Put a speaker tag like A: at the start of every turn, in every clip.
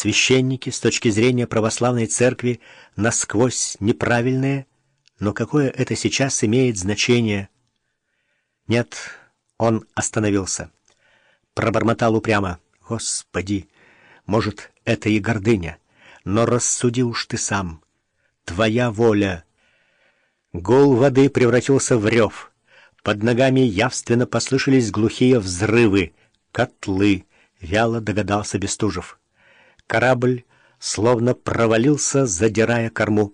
A: Священники, с точки зрения православной церкви, насквозь неправильные, но какое это сейчас имеет значение? Нет, он остановился. Пробормотал упрямо. Господи, может, это и гордыня, но рассуди уж ты сам. Твоя воля. Гул воды превратился в рев. Под ногами явственно послышались глухие взрывы. Котлы, вяло догадался Бестужев. Корабль словно провалился, задирая корму.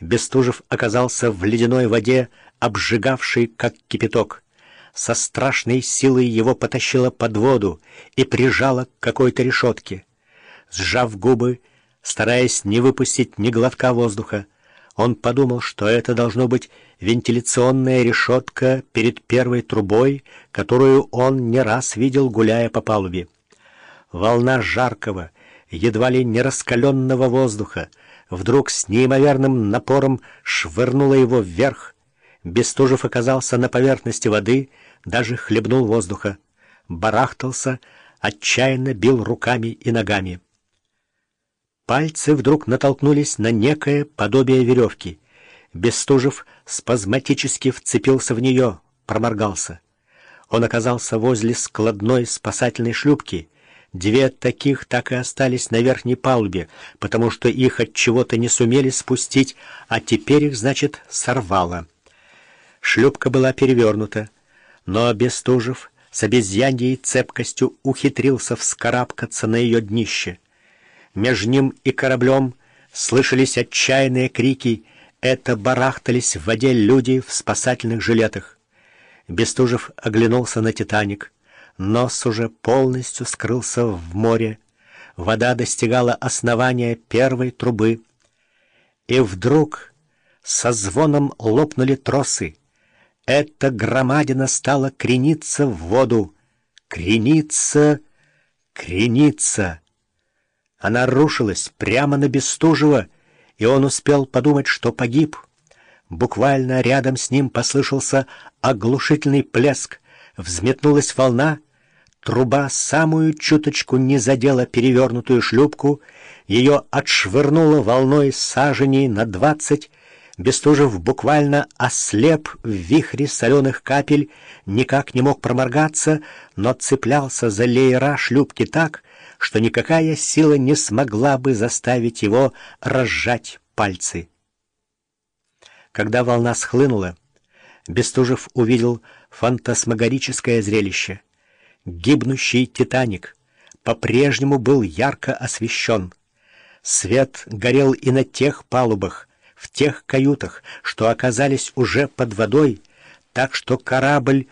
A: Бестужев оказался в ледяной воде, обжигавшей, как кипяток. Со страшной силой его потащило под воду и прижало к какой-то решетке. Сжав губы, стараясь не выпустить ни глотка воздуха, он подумал, что это должно быть вентиляционная решетка перед первой трубой, которую он не раз видел, гуляя по палубе. Волна жаркого, едва ли не раскаленного воздуха вдруг с неимоверным напором швырнула его вверх. Бестужев оказался на поверхности воды, даже хлебнул воздуха. Барахтался, отчаянно бил руками и ногами. Пальцы вдруг натолкнулись на некое подобие веревки. Бестужев спазматически вцепился в нее, проморгался. Он оказался возле складной спасательной шлюпки. Две таких так и остались на верхней палубе, потому что их от чего-то не сумели спустить, а теперь их, значит, сорвало. Шлюпка была перевернута, но Бестужев с обезьяньей цепкостью ухитрился вскарабкаться на ее днище. Между ним и кораблем слышались отчаянные крики. Это барахтались в воде люди в спасательных жилетах. Бестужев оглянулся на «Титаник». Нос уже полностью скрылся в море. Вода достигала основания первой трубы. И вдруг со звоном лопнули тросы. Эта громадина стала крениться в воду. Крениться, крениться. Она рушилась прямо на Бестужева, и он успел подумать, что погиб. Буквально рядом с ним послышался оглушительный плеск, взметнулась волна, труба самую чуточку не задела перевернутую шлюпку, ее отшвырнуло волной саженей на двадцать, Бестужев буквально ослеп в вихре соленых капель, никак не мог проморгаться, но цеплялся за леера шлюпки так, что никакая сила не смогла бы заставить его разжать пальцы. Когда волна схлынула, Бестужев увидел фантасмагорическое зрелище. Гибнущий «Титаник» по-прежнему был ярко освещен. Свет горел и на тех палубах, в тех каютах, что оказались уже под водой, так что корабль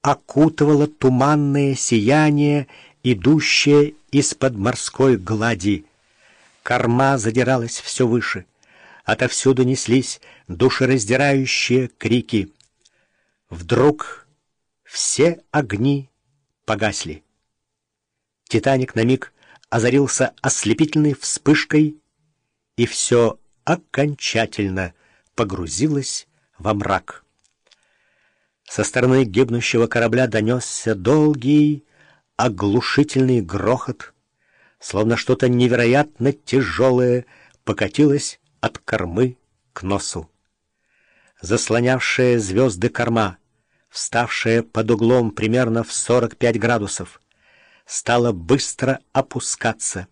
A: окутывало туманное сияние, идущее из-под морской глади. Корма задиралась все выше. Отовсюду неслись душераздирающие крики. Вдруг все огни погасли. «Титаник» на миг озарился ослепительной вспышкой, и все окончательно погрузилось во мрак. Со стороны гибнущего корабля донесся долгий, оглушительный грохот, словно что-то невероятно тяжелое покатилось от кормы к носу. Заслонявшая звезды корма, вставшая под углом примерно в 45 градусов, стала быстро опускаться.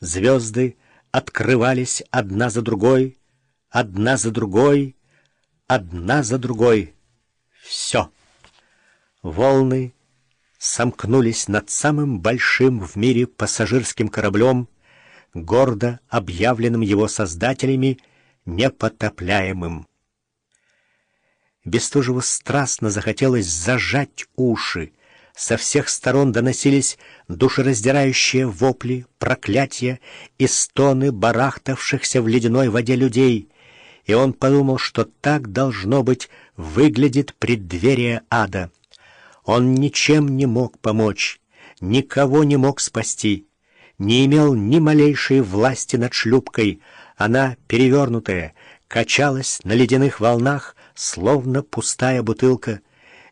A: Звезды открывались одна за другой, одна за другой, одна за другой. Все. Волны сомкнулись над самым большим в мире пассажирским кораблем, гордо объявленным его создателями непотопляемым. Бестужеву страстно захотелось зажать уши. Со всех сторон доносились душераздирающие вопли, проклятия и стоны барахтавшихся в ледяной воде людей, и он подумал, что так, должно быть, выглядит преддверие ада. Он ничем не мог помочь, никого не мог спасти, не имел ни малейшей власти над шлюпкой. Она, перевернутая, качалась на ледяных волнах, словно пустая бутылка.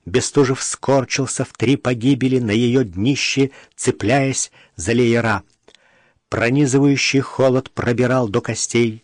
A: Бестужев скорчился в три погибели на ее днище, цепляясь за леера. Пронизывающий холод пробирал до костей.